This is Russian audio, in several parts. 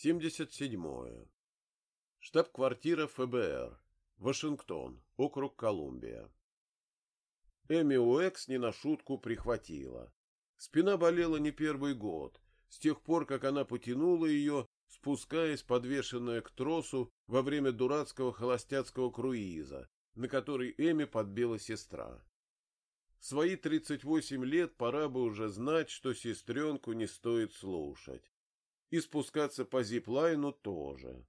77. Штаб-квартира ФБР. Вашингтон, округ Колумбия. Эми Уэкс не на шутку прихватила. Спина болела не первый год, с тех пор, как она потянула ее, спускаясь, подвешенная к тросу, во время дурацкого холостяцкого круиза, на который Эми подбила сестра. В свои 38 лет пора бы уже знать, что сестренку не стоит слушать и спускаться по зиплайну тоже.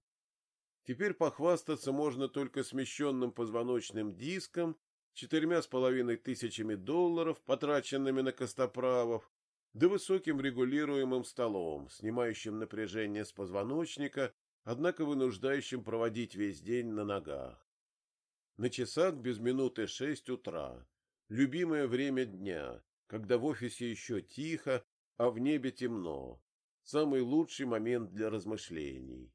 Теперь похвастаться можно только смещенным позвоночным диском, четырьмя с половиной тысячами долларов, потраченными на костоправов, да высоким регулируемым столом, снимающим напряжение с позвоночника, однако вынуждающим проводить весь день на ногах. На часах без минуты шесть утра, любимое время дня, когда в офисе еще тихо, а в небе темно, самый лучший момент для размышлений.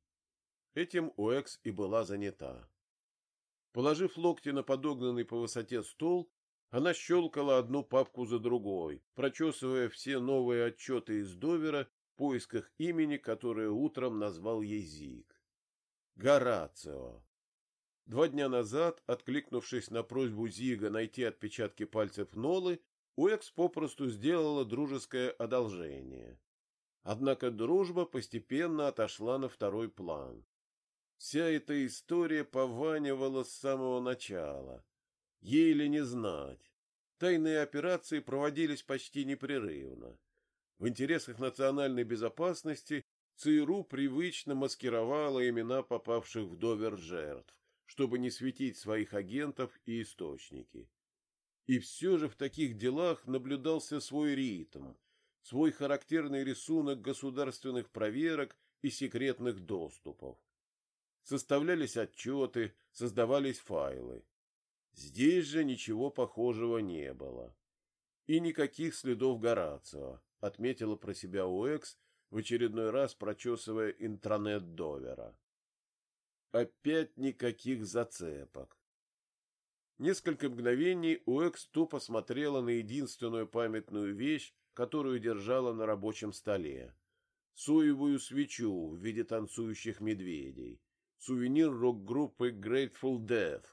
Этим Уэкс и была занята. Положив локти на подогнанный по высоте стол, она щелкала одну папку за другой, прочесывая все новые отчеты из Довера в поисках имени, которое утром назвал ей Зиг. Горацио. Два дня назад, откликнувшись на просьбу Зига найти отпечатки пальцев Нолы, Уэкс попросту сделала дружеское одолжение. Однако дружба постепенно отошла на второй план. Вся эта история пованивала с самого начала. Ей ли не знать. Тайные операции проводились почти непрерывно. В интересах национальной безопасности ЦРУ привычно маскировала имена попавших в Довер жертв, чтобы не светить своих агентов и источники. И все же в таких делах наблюдался свой ритм, свой характерный рисунок государственных проверок и секретных доступов. Составлялись отчеты, создавались файлы. Здесь же ничего похожего не было. И никаких следов Горацио, отметила про себя Уэкс, в очередной раз прочесывая интранет Довера. Опять никаких зацепок. Несколько мгновений Уэкс тупо смотрела на единственную памятную вещь, которую держала на рабочем столе. Соевую свечу в виде танцующих медведей. Сувенир рок-группы Grateful Death,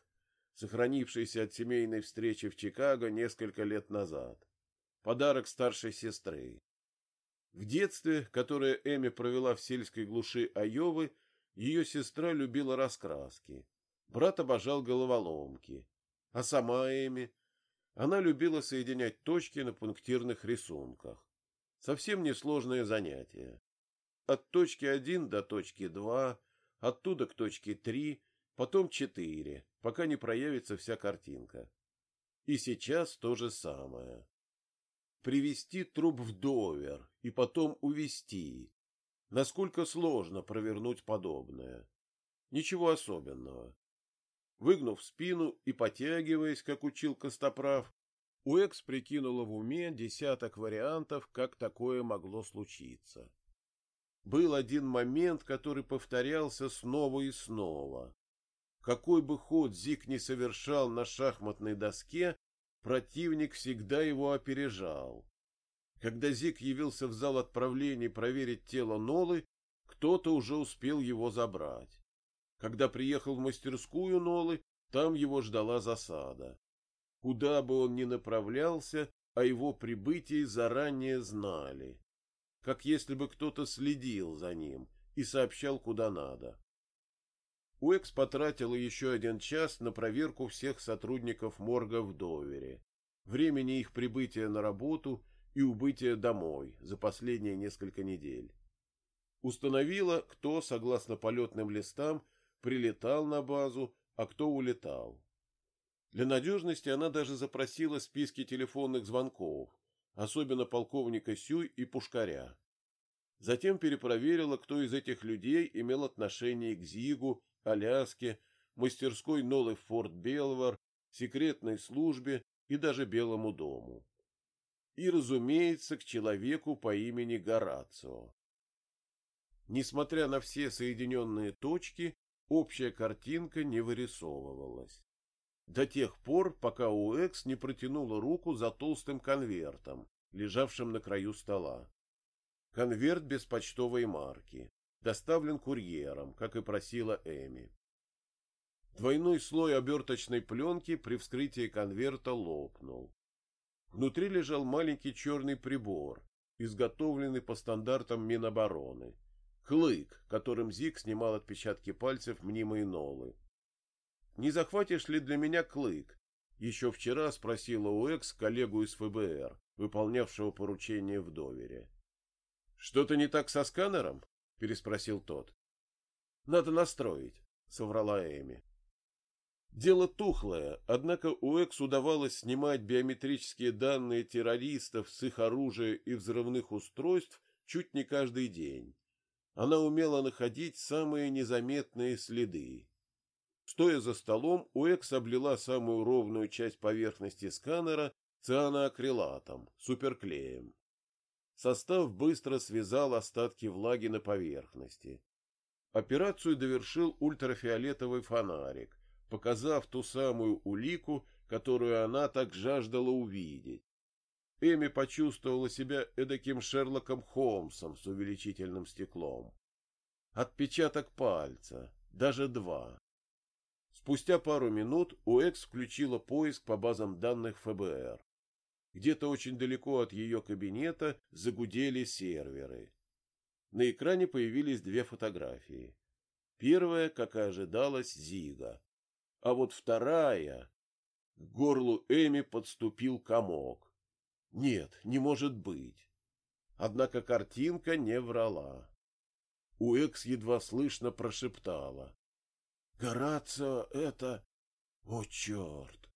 сохранившийся от семейной встречи в Чикаго несколько лет назад. Подарок старшей сестры. В детстве, которое Эми провела в сельской глуши Айовы, ее сестра любила раскраски. Брат обожал головоломки. А сама Эми она любила соединять точки на пунктирных рисунках. Совсем несложное занятие. От точки 1 до точки 2, оттуда к точке 3, потом 4, пока не проявится вся картинка. И сейчас то же самое. Привести труп довер и потом увести. Насколько сложно провернуть подобное. Ничего особенного. Выгнув спину и потягиваясь, как учил Костоправ, Уэкс прикинула в уме десяток вариантов, как такое могло случиться. Был один момент, который повторялся снова и снова. Какой бы ход Зик не совершал на шахматной доске, противник всегда его опережал. Когда Зик явился в зал отправлений проверить тело Нолы, кто-то уже успел его забрать. Когда приехал в мастерскую Нолы, там его ждала засада. Куда бы он ни направлялся, о его прибытии заранее знали. Как если бы кто-то следил за ним и сообщал, куда надо. Уэкс потратила еще один час на проверку всех сотрудников морга в Довере, времени их прибытия на работу и убытия домой за последние несколько недель. Установила, кто, согласно полетным листам, прилетал на базу, а кто улетал. Для надежности она даже запросила списки телефонных звонков, особенно полковника Сюй и Пушкаря. Затем перепроверила, кто из этих людей имел отношение к Зигу, Аляске, мастерской Нолы Форт Белвар, секретной службе и даже Белому дому. И, разумеется, к человеку по имени Горацио. Несмотря на все соединенные точки, общая картинка не вырисовывалась. До тех пор, пока Уэкс не протянула руку за толстым конвертом, лежавшим на краю стола. Конверт без почтовой марки. доставлен курьером, как и просила Эми. Двойной слой оберточной пленки при вскрытии конверта лопнул. Внутри лежал маленький черный прибор, изготовленный по стандартам Минобороны. Клык, которым Зик снимал отпечатки пальцев мнимой Нолы. «Не захватишь ли для меня клык?» Еще вчера спросила у Экс коллегу из ФБР, выполнявшего поручение в довере. «Что-то не так со сканером?» — переспросил тот. «Надо настроить», — соврала Эми. Дело тухлое, однако у Экс удавалось снимать биометрические данные террористов с их оружия и взрывных устройств чуть не каждый день. Она умела находить самые незаметные следы. Стоя за столом, Уэкс облила самую ровную часть поверхности сканера цианоакрилатом, суперклеем. Состав быстро связал остатки влаги на поверхности. Операцию довершил ультрафиолетовый фонарик, показав ту самую улику, которую она так жаждала увидеть. Эми почувствовала себя эдаким Шерлоком Холмсом с увеличительным стеклом. Отпечаток пальца, даже два. Спустя пару минут УЭКС включила поиск по базам данных ФБР. Где-то очень далеко от ее кабинета загудели серверы. На экране появились две фотографии. Первая, как и ожидалось, Зига. А вот вторая... К горлу Эми подступил комок. Нет, не может быть. Однако картинка не врала. Уэкс едва слышно прошептала. Горацио это... О, черт!